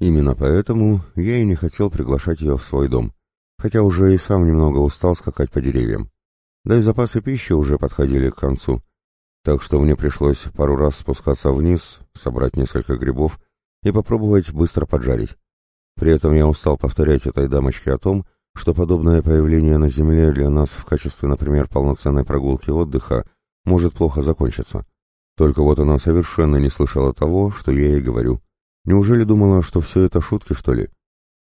Именно поэтому я и не хотел приглашать ее в свой дом, хотя уже и сам немного устал скакать по деревьям. Да и запасы пищи уже подходили к концу, так что мне пришлось пару раз спускаться вниз, собрать несколько грибов и попробовать быстро поджарить. При этом я устал повторять этой дамочке о том, что подобное появление на Земле для нас в качестве, например, полноценной прогулки отдыха может плохо закончиться. Только вот она совершенно не слышала того, что я ей говорю. Неужели думала, что все это шутки, что ли?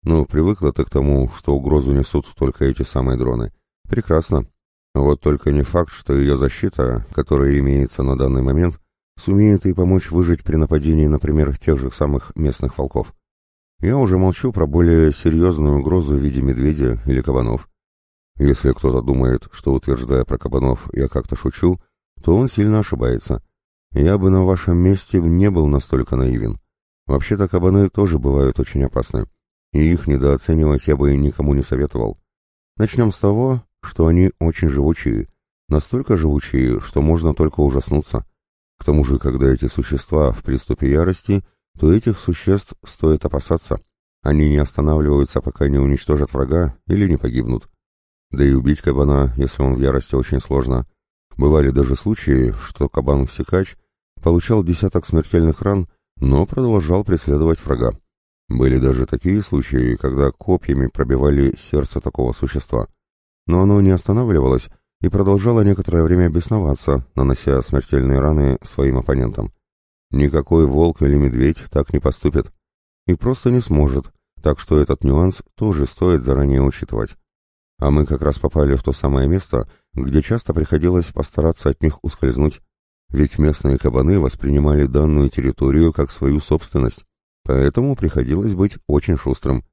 Ну, привыкла ты к тому, что угрозу несут только эти самые дроны. Прекрасно. Вот только не факт, что ее защита, которая имеется на данный момент, сумеет ей помочь выжить при нападении, например, тех же самых местных волков. Я уже молчу про более серьезную угрозу в виде медведя или кабанов. Если кто-то думает, что утверждая про кабанов я как-то шучу, то он сильно ошибается. Я бы на вашем месте не был настолько наивен. Вообще-то кабаны тоже бывают очень опасны, и их недооценивать я бы никому не советовал. Начнем с того, что они очень живучие, настолько живучие, что можно только ужаснуться. К тому же, когда эти существа в приступе ярости – то этих существ стоит опасаться. Они не останавливаются, пока не уничтожат врага или не погибнут. Да и убить кабана, если он в ярости, очень сложно. Бывали даже случаи, что кабан-сикач получал десяток смертельных ран, но продолжал преследовать врага. Были даже такие случаи, когда копьями пробивали сердце такого существа. Но оно не останавливалось и продолжало некоторое время бесноваться, нанося смертельные раны своим оппонентам. Никакой волк или медведь так не поступит. И просто не сможет, так что этот нюанс тоже стоит заранее учитывать. А мы как раз попали в то самое место, где часто приходилось постараться от них ускользнуть, ведь местные кабаны воспринимали данную территорию как свою собственность, поэтому приходилось быть очень шустрым.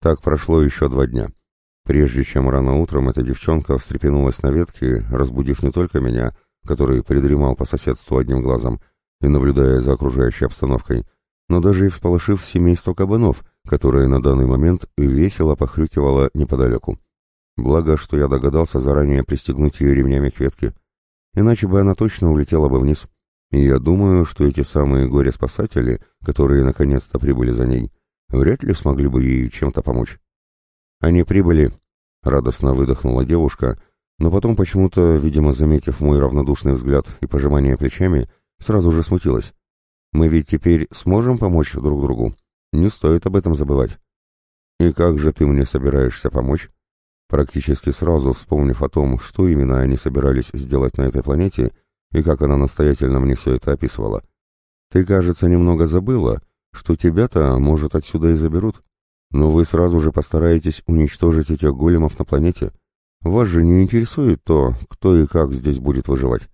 Так прошло еще два дня. Прежде чем рано утром эта девчонка встрепенулась на ветке, разбудив не только меня, который придремал по соседству одним глазом, и наблюдая за окружающей обстановкой, но даже и всполошив семейство кабанов, которое на данный момент весело похрюкивало неподалеку. Благо, что я догадался заранее пристегнуть ее ремнями к ветке, иначе бы она точно улетела бы вниз. И я думаю, что эти самые горе-спасатели, которые наконец-то прибыли за ней, вряд ли смогли бы ей чем-то помочь. Они прибыли, радостно выдохнула девушка, но потом почему-то, видимо, заметив мой равнодушный взгляд и пожимание плечами, Сразу же смутилась. Мы ведь теперь сможем помочь друг другу. Не стоит об этом забывать. И как же ты мне собираешься помочь? Практически сразу вспомнив о том, что именно они собирались сделать на этой планете, и как она настоятельно мне все это описывала. Ты, кажется, немного забыла, что тебя-то, может, отсюда и заберут. Но вы сразу же постараетесь уничтожить этих големов на планете. Вас же не интересует то, кто и как здесь будет выживать.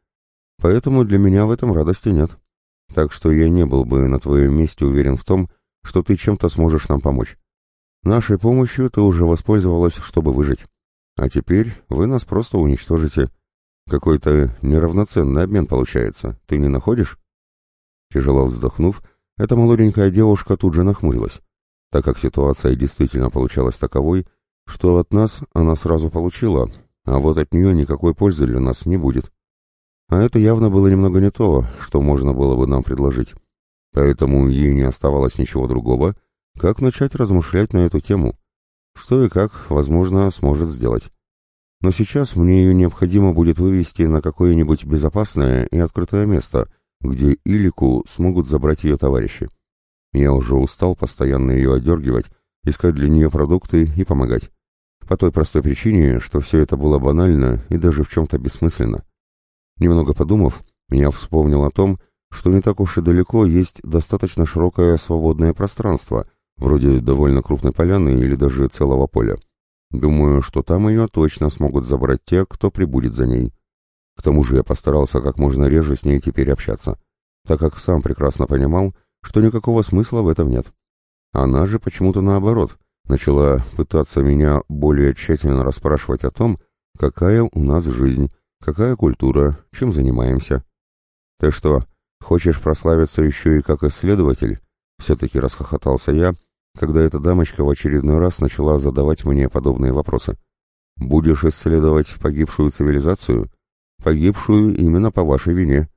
Поэтому для меня в этом радости нет. Так что я не был бы на твоем месте уверен в том, что ты чем-то сможешь нам помочь. Нашей помощью ты уже воспользовалась, чтобы выжить. А теперь вы нас просто уничтожите. Какой-то неравноценный обмен получается. Ты не находишь? Тяжело вздохнув, эта молоденькая девушка тут же нахмурилась, так как ситуация действительно получалась таковой, что от нас она сразу получила, а вот от нее никакой пользы для нас не будет. А это явно было немного не то, что можно было бы нам предложить. Поэтому ей не оставалось ничего другого, как начать размышлять на эту тему. Что и как, возможно, сможет сделать. Но сейчас мне ее необходимо будет вывести на какое-нибудь безопасное и открытое место, где Илику смогут забрать ее товарищи. Я уже устал постоянно ее одергивать, искать для нее продукты и помогать. По той простой причине, что все это было банально и даже в чем-то бессмысленно. Немного подумав, я вспомнил о том, что не так уж и далеко есть достаточно широкое свободное пространство, вроде довольно крупной поляны или даже целого поля. Думаю, что там ее точно смогут забрать те, кто прибудет за ней. К тому же я постарался как можно реже с ней теперь общаться, так как сам прекрасно понимал, что никакого смысла в этом нет. Она же почему-то наоборот, начала пытаться меня более тщательно расспрашивать о том, какая у нас жизнь, Какая культура? Чем занимаемся? Ты что, хочешь прославиться еще и как исследователь? Все-таки расхохотался я, когда эта дамочка в очередной раз начала задавать мне подобные вопросы. Будешь исследовать погибшую цивилизацию? Погибшую именно по вашей вине.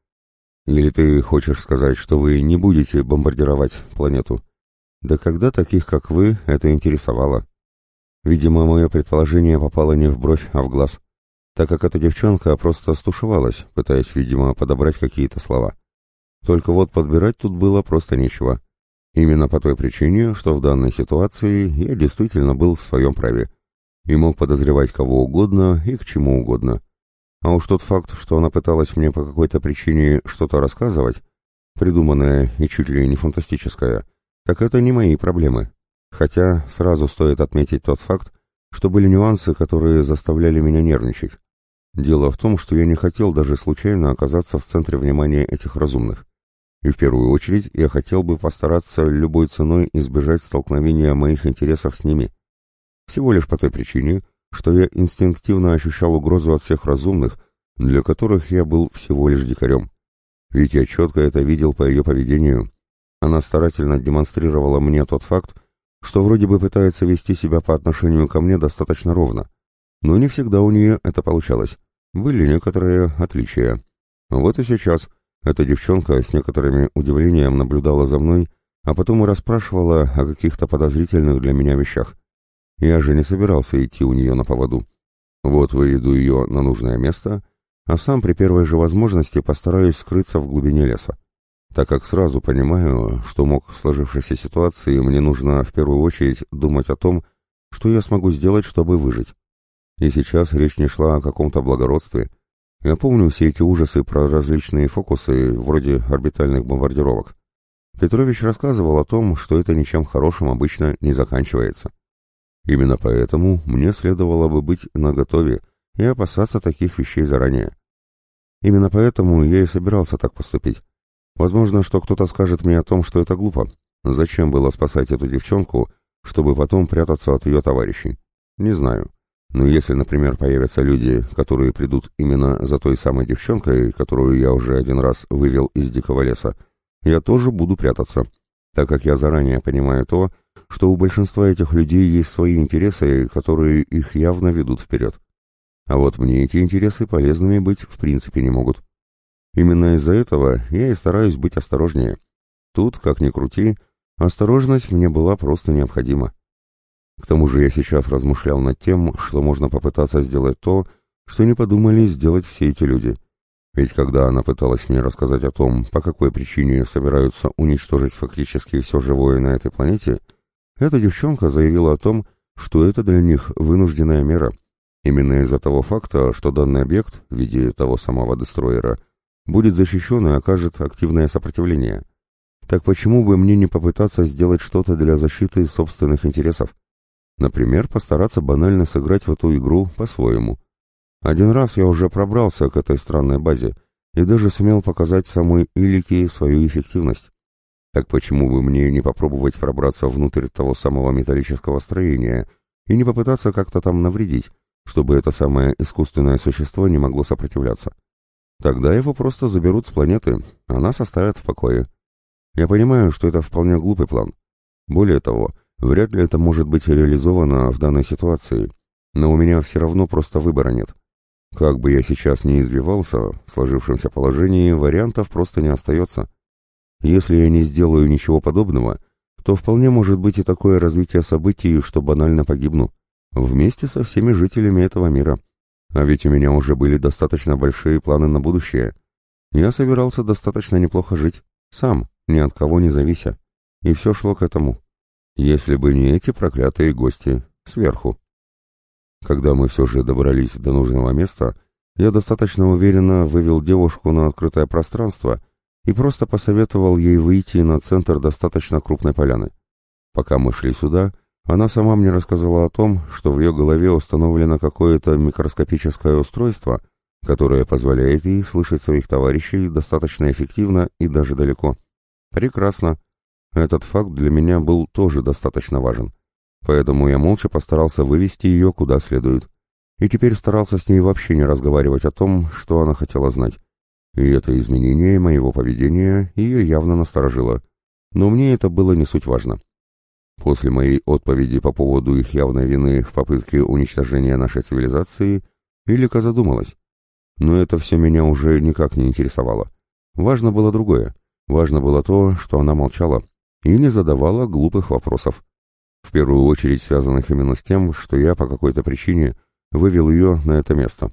Или ты хочешь сказать, что вы не будете бомбардировать планету? Да когда таких, как вы, это интересовало? Видимо, мое предположение попало не в бровь, а в глаз, так как эта девчонка просто стушевалась, пытаясь, видимо, подобрать какие-то слова. Только вот подбирать тут было просто нечего. Именно по той причине, что в данной ситуации я действительно был в своем праве и мог подозревать кого угодно и к чему угодно. А уж тот факт, что она пыталась мне по какой-то причине что-то рассказывать, придуманное и чуть ли не фантастическое, так это не мои проблемы. Хотя сразу стоит отметить тот факт, что были нюансы, которые заставляли меня нервничать. Дело в том, что я не хотел даже случайно оказаться в центре внимания этих разумных. И в первую очередь я хотел бы постараться любой ценой избежать столкновения моих интересов с ними. Всего лишь по той причине, что я инстинктивно ощущал угрозу от всех разумных, для которых я был всего лишь дикарем. Ведь я четко это видел по ее поведению. Она старательно демонстрировала мне тот факт, что вроде бы пытается вести себя по отношению ко мне достаточно ровно. Но не всегда у нее это получалось. Были некоторые отличия. Вот и сейчас эта девчонка с некоторыми удивлением наблюдала за мной, а потом и расспрашивала о каких-то подозрительных для меня вещах. Я же не собирался идти у нее на поводу. Вот выведу ее на нужное место, а сам при первой же возможности постараюсь скрыться в глубине леса, так как сразу понимаю, что мог в сложившейся ситуации мне нужно в первую очередь думать о том, что я смогу сделать, чтобы выжить. И сейчас речь не шла о каком-то благородстве, я помню все эти ужасы про различные фокусы, вроде орбитальных бомбардировок. Петрович рассказывал о том, что это ничем хорошим обычно не заканчивается. Именно поэтому мне следовало бы быть наготове и опасаться таких вещей заранее. Именно поэтому я и собирался так поступить. Возможно, что кто-то скажет мне о том, что это глупо. Зачем было спасать эту девчонку, чтобы потом прятаться от ее товарищей? Не знаю. Но если, например, появятся люди, которые придут именно за той самой девчонкой, которую я уже один раз вывел из дикого леса, я тоже буду прятаться, так как я заранее понимаю то, что у большинства этих людей есть свои интересы, которые их явно ведут вперед. А вот мне эти интересы полезными быть в принципе не могут. Именно из-за этого я и стараюсь быть осторожнее. Тут, как ни крути, осторожность мне была просто необходима. К тому же я сейчас размышлял над тем, что можно попытаться сделать то, что не подумали сделать все эти люди. Ведь когда она пыталась мне рассказать о том, по какой причине собираются уничтожить фактически все живое на этой планете, эта девчонка заявила о том, что это для них вынужденная мера. Именно из-за того факта, что данный объект, в виде того самого дестроера, будет защищен и окажет активное сопротивление. Так почему бы мне не попытаться сделать что-то для защиты собственных интересов? Например, постараться банально сыграть в эту игру по-своему. Один раз я уже пробрался к этой странной базе и даже сумел показать самой Илике свою эффективность. Так почему бы мне не попробовать пробраться внутрь того самого металлического строения и не попытаться как-то там навредить, чтобы это самое искусственное существо не могло сопротивляться? Тогда его просто заберут с планеты, а нас оставят в покое. Я понимаю, что это вполне глупый план. Более того, Вряд ли это может быть реализовано в данной ситуации, но у меня все равно просто выбора нет. Как бы я сейчас ни избивался, в сложившемся положении вариантов просто не остается. Если я не сделаю ничего подобного, то вполне может быть и такое развитие событий, что банально погибну. Вместе со всеми жителями этого мира. А ведь у меня уже были достаточно большие планы на будущее. Я собирался достаточно неплохо жить. Сам, ни от кого не завися. И все шло к этому. Если бы не эти проклятые гости сверху. Когда мы все же добрались до нужного места, я достаточно уверенно вывел девушку на открытое пространство и просто посоветовал ей выйти на центр достаточно крупной поляны. Пока мы шли сюда, она сама мне рассказала о том, что в ее голове установлено какое-то микроскопическое устройство, которое позволяет ей слышать своих товарищей достаточно эффективно и даже далеко. Прекрасно. Этот факт для меня был тоже достаточно важен, поэтому я молча постарался вывести ее куда следует. И теперь старался с ней вообще не разговаривать о том, что она хотела знать. И это изменение моего поведения ее явно насторожило. Но мне это было не суть важно. После моей отповеди по поводу их явной вины в попытке уничтожения нашей цивилизации, Илика задумалась. Но это все меня уже никак не интересовало. Важно было другое. Важно было то, что она молчала, и не задавала глупых вопросов. В первую очередь связанных именно с тем, что я по какой-то причине вывел ее на это место.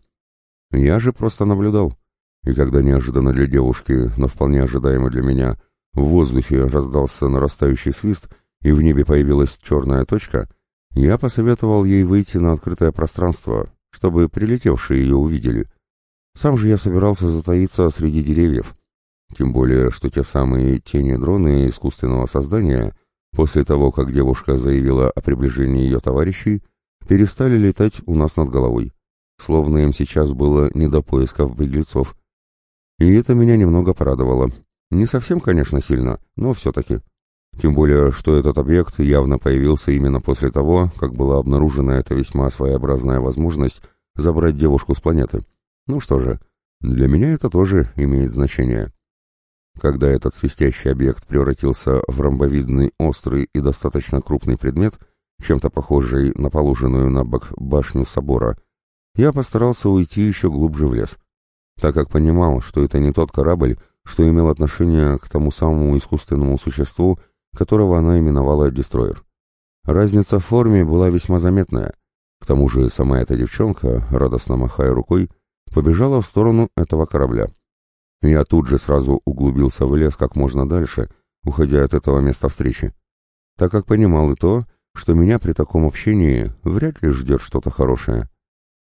Я же просто наблюдал. И когда неожиданно для девушки, но вполне ожидаемо для меня, в воздухе раздался нарастающий свист, и в небе появилась черная точка, я посоветовал ей выйти на открытое пространство, чтобы прилетевшие ее увидели. Сам же я собирался затаиться среди деревьев. Тем более, что те самые тени-дроны искусственного создания, после того, как девушка заявила о приближении ее товарищей, перестали летать у нас над головой. Словно им сейчас было не до поисков беглецов. И это меня немного порадовало. Не совсем, конечно, сильно, но все-таки. Тем более, что этот объект явно появился именно после того, как была обнаружена эта весьма своеобразная возможность забрать девушку с планеты. Ну что же, для меня это тоже имеет значение. Когда этот свистящий объект превратился в ромбовидный, острый и достаточно крупный предмет, чем-то похожий на положенную на бок башню собора, я постарался уйти еще глубже в лес, так как понимал, что это не тот корабль, что имел отношение к тому самому искусственному существу, которого она именовала «Дестройер». Разница в форме была весьма заметная. К тому же сама эта девчонка, радостно махая рукой, побежала в сторону этого корабля. Я тут же сразу углубился в лес как можно дальше, уходя от этого места встречи, так как понимал и то, что меня при таком общении вряд ли ждет что-то хорошее.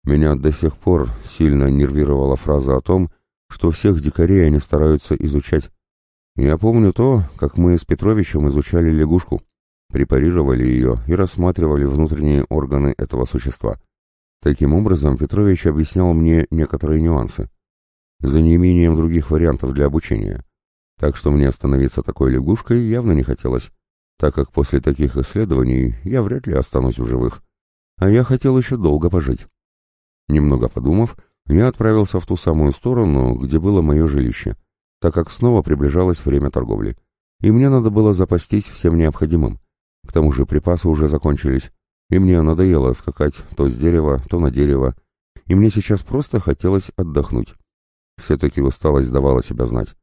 Меня до сих пор сильно нервировала фраза о том, что всех дикарей они стараются изучать. Я помню то, как мы с Петровичем изучали лягушку, препарировали ее и рассматривали внутренние органы этого существа. Таким образом, Петрович объяснял мне некоторые нюансы, за неимением других вариантов для обучения. Так что мне становиться такой лягушкой явно не хотелось, так как после таких исследований я вряд ли останусь в живых. А я хотел еще долго пожить. Немного подумав, я отправился в ту самую сторону, где было мое жилище, так как снова приближалось время торговли. И мне надо было запастись всем необходимым. К тому же припасы уже закончились, и мне надоело скакать то с дерева, то на дерево, и мне сейчас просто хотелось отдохнуть. Все-таки усталость давала себя знать,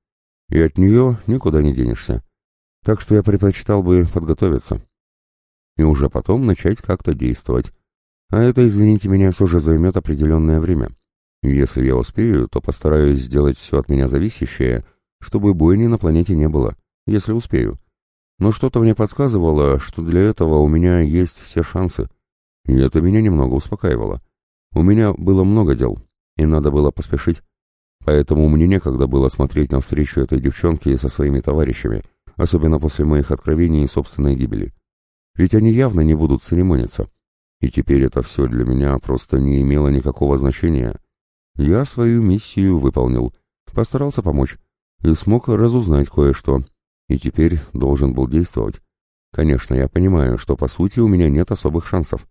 и от нее никуда не денешься. Так что я предпочитал бы подготовиться и уже потом начать как-то действовать. А это, извините меня, все же займет определенное время. Если я успею, то постараюсь сделать все от меня зависящее, чтобы бойни на планете не было, если успею. Но что-то мне подсказывало, что для этого у меня есть все шансы. И это меня немного успокаивало. У меня было много дел, и надо было поспешить. Поэтому мне некогда было смотреть на встречу этой девчонки со своими товарищами, особенно после моих откровений и собственной гибели. Ведь они явно не будут церемониться. И теперь это все для меня просто не имело никакого значения. Я свою миссию выполнил, постарался помочь и смог разузнать кое-что, и теперь должен был действовать. Конечно, я понимаю, что по сути у меня нет особых шансов.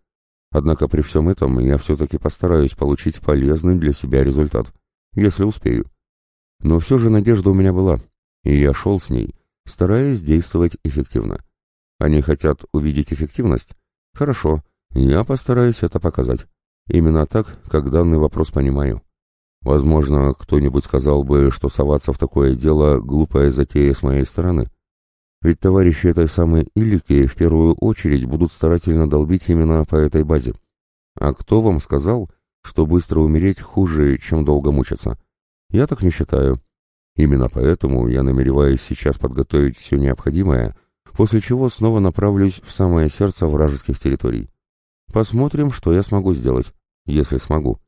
Однако при всем этом я все-таки постараюсь получить полезный для себя результат, если успею. Но все же надежда у меня была, и я шел с ней, стараясь действовать эффективно. Они хотят увидеть эффективность? Хорошо, я постараюсь это показать. Именно так, как данный вопрос понимаю. Возможно, кто-нибудь сказал бы, что соваться в такое дело — глупая затея с моей стороны. Ведь товарищи этой самой Илики в первую очередь будут старательно долбить именно по этой базе. А кто вам сказал, что быстро умереть хуже, чем долго мучиться? Я так не считаю. Именно поэтому я намереваюсь сейчас подготовить все необходимое, после чего снова направлюсь в самое сердце вражеских территорий. Посмотрим, что я смогу сделать, если смогу.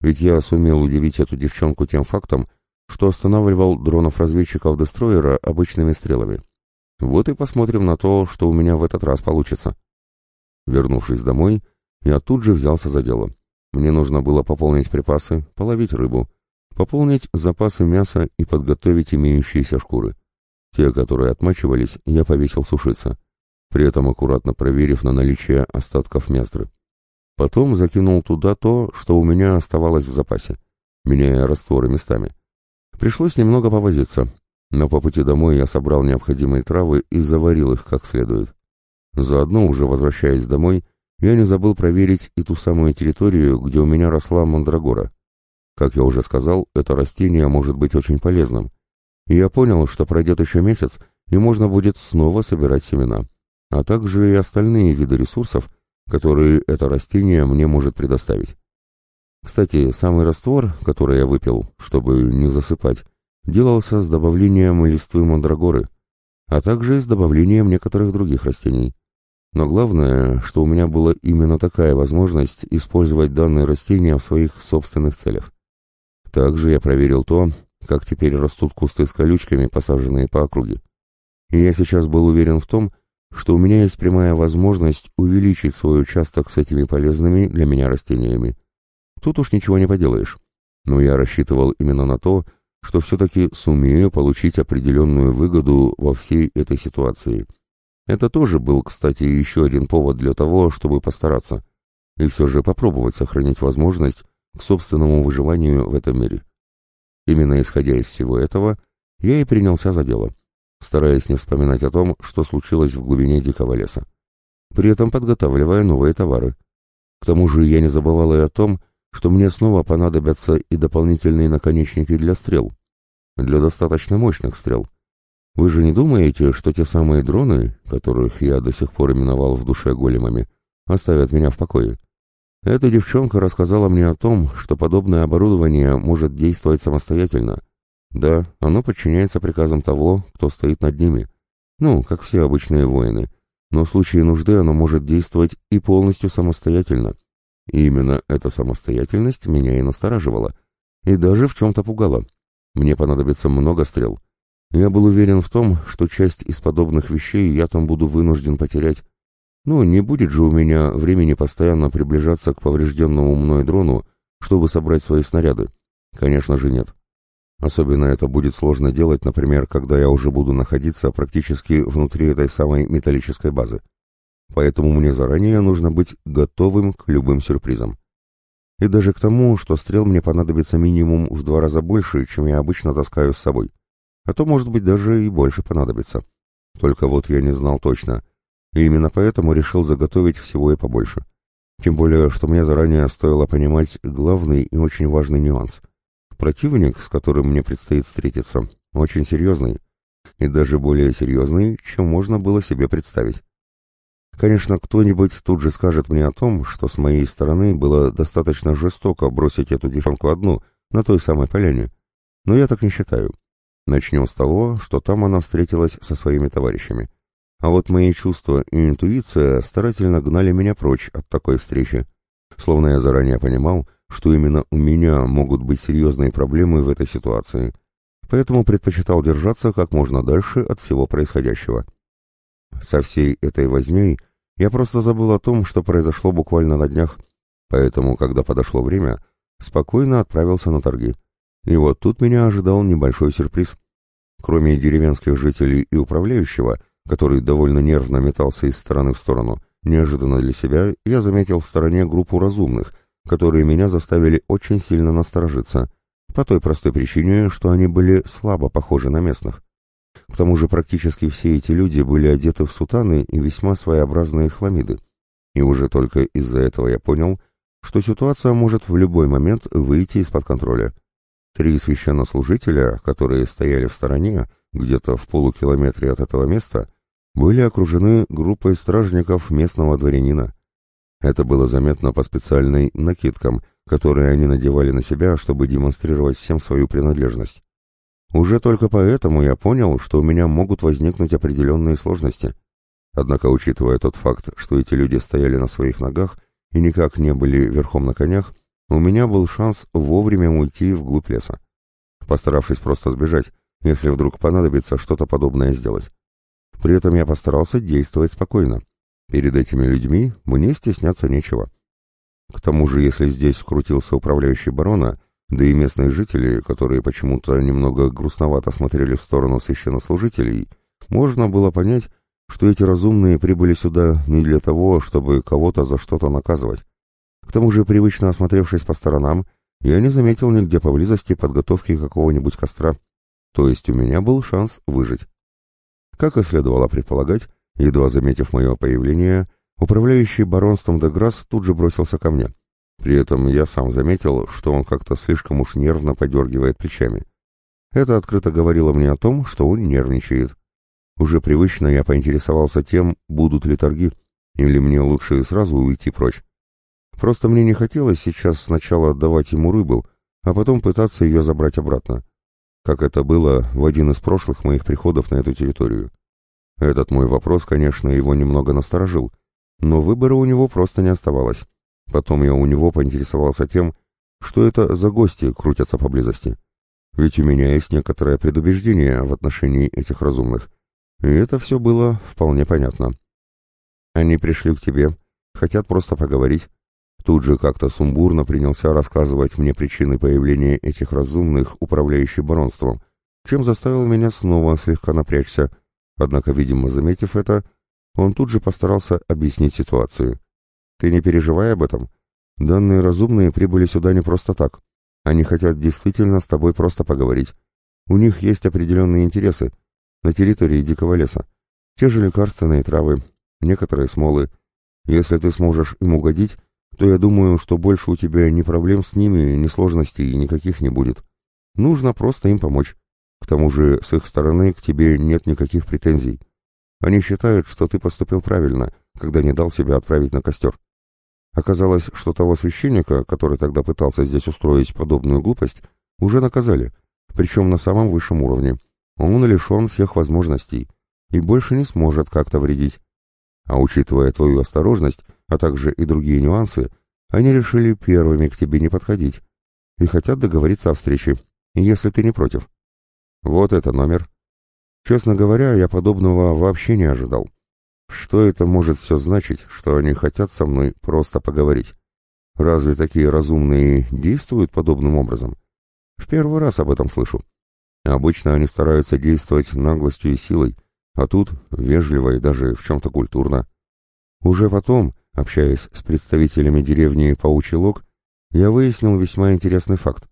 Ведь я сумел удивить эту девчонку тем фактом, что останавливал дронов-разведчиков Дестроера обычными стрелами. Вот и посмотрим на то, что у меня в этот раз получится. Вернувшись домой, я тут же взялся за дело. Мне нужно было пополнить припасы, половить рыбу, пополнить запасы мяса и подготовить имеющиеся шкуры. Те, которые отмачивались, я повесил сушиться, при этом аккуратно проверив на наличие остатков мястры. Потом закинул туда то, что у меня оставалось в запасе, меняя растворы местами. Пришлось немного повозиться, но по пути домой я собрал необходимые травы и заварил их как следует. Заодно, уже возвращаясь домой, я не забыл проверить и ту самую территорию, где у меня росла мандрагора. Как я уже сказал, это растение может быть очень полезным. И я понял, что пройдет еще месяц, и можно будет снова собирать семена, а также и остальные виды ресурсов, которые это растение мне может предоставить. Кстати, самый раствор, который я выпил, чтобы не засыпать, делался с добавлением листвы мандрагоры, а также с добавлением некоторых других растений. Но главное, что у меня была именно такая возможность использовать данные растения в своих собственных целях. Также я проверил то, как теперь растут кусты с колючками, посаженные по округе. И я сейчас был уверен в том, что у меня есть прямая возможность увеличить свой участок с этими полезными для меня растениями. Тут уж ничего не поделаешь. Но я рассчитывал именно на то, что все-таки сумею получить определенную выгоду во всей этой ситуации. Это тоже был, кстати, еще один повод для того, чтобы постараться. И все же попробовать сохранить возможность к собственному выживанию в этом мире. Именно исходя из всего этого, я и принялся за дело, стараясь не вспоминать о том, что случилось в глубине дикого леса, при этом подготавливая новые товары. К тому же я не забывал и о том, что мне снова понадобятся и дополнительные наконечники для стрел, для достаточно мощных стрел. Вы же не думаете, что те самые дроны, которых я до сих пор именовал в душе големами, оставят меня в покое? Эта девчонка рассказала мне о том, что подобное оборудование может действовать самостоятельно. Да, оно подчиняется приказам того, кто стоит над ними. Ну, как все обычные воины. Но в случае нужды оно может действовать и полностью самостоятельно. И именно эта самостоятельность меня и настораживала. И даже в чем-то пугала. Мне понадобится много стрел. Я был уверен в том, что часть из подобных вещей я там буду вынужден потерять, ну, не будет же у меня времени постоянно приближаться к поврежденному мной дрону, чтобы собрать свои снаряды. Конечно же нет. Особенно это будет сложно делать, например, когда я уже буду находиться практически внутри этой самой металлической базы. Поэтому мне заранее нужно быть готовым к любым сюрпризам. И даже к тому, что стрел мне понадобится минимум в два раза больше, чем я обычно таскаю с собой. А то, может быть, даже и больше понадобится. Только вот я не знал точно, и именно поэтому решил заготовить всего и побольше. Тем более, что мне заранее стоило понимать главный и очень важный нюанс. Противник, с которым мне предстоит встретиться, очень серьезный, и даже более серьезный, чем можно было себе представить. Конечно, кто-нибудь тут же скажет мне о том, что с моей стороны было достаточно жестоко бросить эту девчонку одну на той самой поляне, но я так не считаю. Начнем с того, что там она встретилась со своими товарищами. А вот мои чувства и интуиция старательно гнали меня прочь от такой встречи, словно я заранее понимал, что именно у меня могут быть серьезные проблемы в этой ситуации, поэтому предпочитал держаться как можно дальше от всего происходящего. Со всей этой возней я просто забыл о том, что произошло буквально на днях, поэтому, когда подошло время, спокойно отправился на торги. И вот тут меня ожидал небольшой сюрприз. Кроме деревенских жителей и управляющего, который довольно нервно метался из стороны в сторону, неожиданно для себя я заметил в стороне группу разумных, которые меня заставили очень сильно насторожиться, по той простой причине, что они были слабо похожи на местных. К тому же практически все эти люди были одеты в сутаны и весьма своеобразные хламиды. И уже только из-за этого я понял, что ситуация может в любой момент выйти из-под контроля. Три священнослужителя, которые стояли в стороне, где-то в полукилометре от этого места, были окружены группой стражников местного дворянина. Это было заметно по специальной накидкам, которые они надевали на себя, чтобы демонстрировать всем свою принадлежность. Уже только поэтому я понял, что у меня могут возникнуть определенные сложности. Однако, учитывая тот факт, что эти люди стояли на своих ногах и никак не были верхом на конях, у меня был шанс вовремя уйти вглубь леса, постаравшись просто сбежать, если вдруг понадобится что-то подобное сделать. При этом я постарался действовать спокойно. Перед этими людьми мне стесняться нечего. К тому же, если здесь крутился управляющий барона, да и местные жители, которые почему-то немного грустновато смотрели в сторону священнослужителей, можно было понять, что эти разумные прибыли сюда не для того, чтобы кого-то за что-то наказывать. К тому же, привычно осмотревшись по сторонам, я не заметил нигде поблизости подготовки какого-нибудь костра. То есть у меня был шанс выжить. Как и следовало предполагать, едва заметив мое появление, управляющий баронством Деграсс тут же бросился ко мне. При этом я сам заметил, что он как-то слишком уж нервно подергивает плечами. Это открыто говорило мне о том, что он нервничает. Уже привычно я поинтересовался тем, будут ли торги, или мне лучше сразу уйти прочь. Просто мне не хотелось сейчас сначала отдавать ему рыбу, а потом пытаться ее забрать обратно, как это было в один из прошлых моих приходов на эту территорию. Этот мой вопрос, конечно, его немного насторожил, но выбора у него просто не оставалось. Потом я у него поинтересовался тем, что это за гости крутятся поблизости. Ведь у меня есть некоторое предубеждение в отношении этих разумных, и это все было вполне понятно. Они пришли к тебе, хотят просто поговорить, Тут же как-то сумбурно принялся рассказывать мне причины появления этих разумных, управляющих баронством, чем заставил меня снова слегка напрячься. Однако, видимо, заметив это, он тут же постарался объяснить ситуацию. «Ты не переживай об этом. Данные разумные прибыли сюда не просто так. Они хотят действительно с тобой просто поговорить. У них есть определенные интересы на территории дикого леса. Те же лекарственные травы, некоторые смолы. Если ты сможешь им угодить, то я думаю, что больше у тебя ни проблем с ними, ни сложностей никаких не будет. Нужно просто им помочь. К тому же с их стороны к тебе нет никаких претензий. Они считают, что ты поступил правильно, когда не дал себя отправить на костер. Оказалось, что того священника, который тогда пытался здесь устроить подобную глупость, уже наказали, причем на самом высшем уровне. Он лишен всех возможностей и больше не сможет как-то вредить. А учитывая твою осторожность, а также и другие нюансы, они решили первыми к тебе не подходить и хотят договориться о встрече, если ты не против. Вот это номер. Честно говоря, я подобного вообще не ожидал. Что это может все значить, что они хотят со мной просто поговорить? Разве такие разумные действуют подобным образом? В первый раз об этом слышу. Обычно они стараются действовать наглостью и силой, а тут вежливо и даже в чем-то культурно. Уже потом, Общаясь с представителями деревни Паучий Лог, я выяснил весьма интересный факт.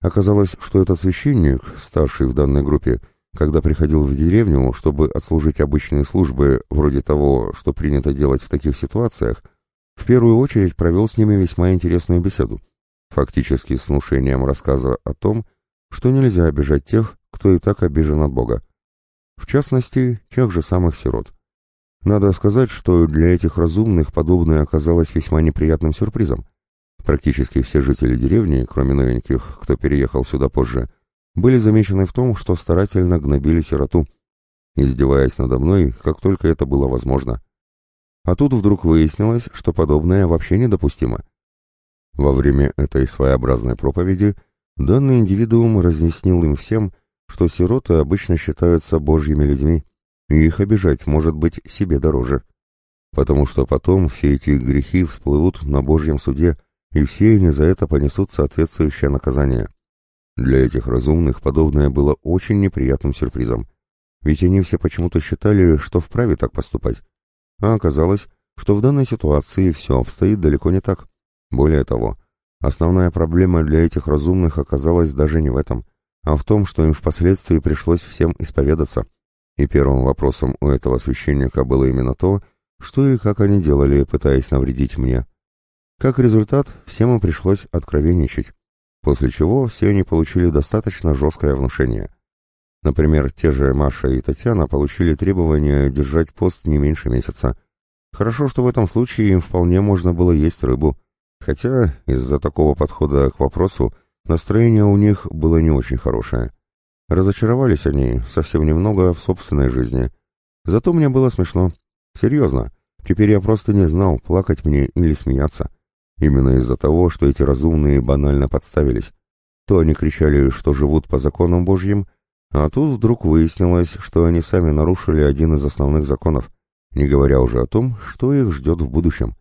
Оказалось, что этот священник, старший в данной группе, когда приходил в деревню, чтобы отслужить обычные службы, вроде того, что принято делать в таких ситуациях, в первую очередь провел с ними весьма интересную беседу, фактически с внушением рассказа о том, что нельзя обижать тех, кто и так обижен от Бога. В частности, тех же самых сирот. Надо сказать, что для этих разумных подобное оказалось весьма неприятным сюрпризом. Практически все жители деревни, кроме новеньких, кто переехал сюда позже, были замечены в том, что старательно гнобили сироту, издеваясь надо мной, как только это было возможно. А тут вдруг выяснилось, что подобное вообще недопустимо. Во время этой своеобразной проповеди данный индивидуум разъяснил им всем, что сироты обычно считаются божьими людьми, и их обижать может быть себе дороже. Потому что потом все эти грехи всплывут на Божьем суде, и все они за это понесут соответствующее наказание. Для этих разумных подобное было очень неприятным сюрпризом. Ведь они все почему-то считали, что вправе так поступать. А оказалось, что в данной ситуации все обстоит далеко не так. Более того, основная проблема для этих разумных оказалась даже не в этом, а в том, что им впоследствии пришлось всем исповедаться – и первым вопросом у этого священника было именно то, что и как они делали, пытаясь навредить мне. Как результат, всем им пришлось откровенничать, после чего все они получили достаточно жесткое внушение. Например, те же Маша и Татьяна получили требование держать пост не меньше месяца. Хорошо, что в этом случае им вполне можно было есть рыбу, хотя из-за такого подхода к вопросу настроение у них было не очень хорошее. Разочаровались они совсем немного в собственной жизни. Зато мне было смешно. Серьезно. Теперь я просто не знал, плакать мне или смеяться. Именно из-за того, что эти разумные банально подставились. То они кричали, что живут по законам Божьим, а тут вдруг выяснилось, что они сами нарушили один из основных законов, не говоря уже о том, что их ждет в будущем.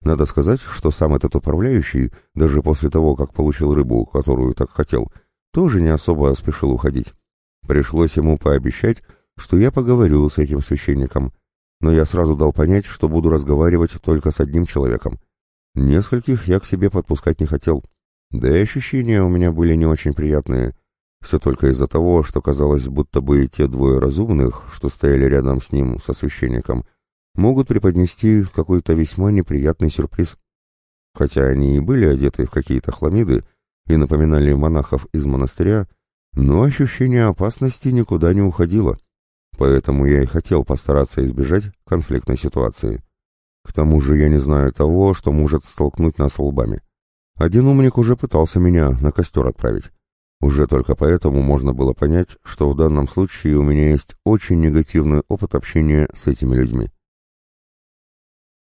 Надо сказать, что сам этот управляющий, даже после того, как получил рыбу, которую так хотел, тоже не особо спешил уходить. Пришлось ему пообещать, что я поговорю с этим священником, но я сразу дал понять, что буду разговаривать только с одним человеком. Нескольких я к себе подпускать не хотел, да и ощущения у меня были не очень приятные, все только из-за того, что казалось, будто бы те двое разумных, что стояли рядом с ним, со священником, могут преподнести какой-то весьма неприятный сюрприз. Хотя они и были одеты в какие-то хламиды, и напоминали монахов из монастыря, но ощущение опасности никуда не уходило. поэтому я и хотел постараться избежать конфликтной ситуации. К тому же я не знаю того, что может столкнуть нас лбами. Один умник уже пытался меня на костер отправить. Уже только поэтому можно было понять, что в данном случае у меня есть очень негативный опыт общения с этими людьми.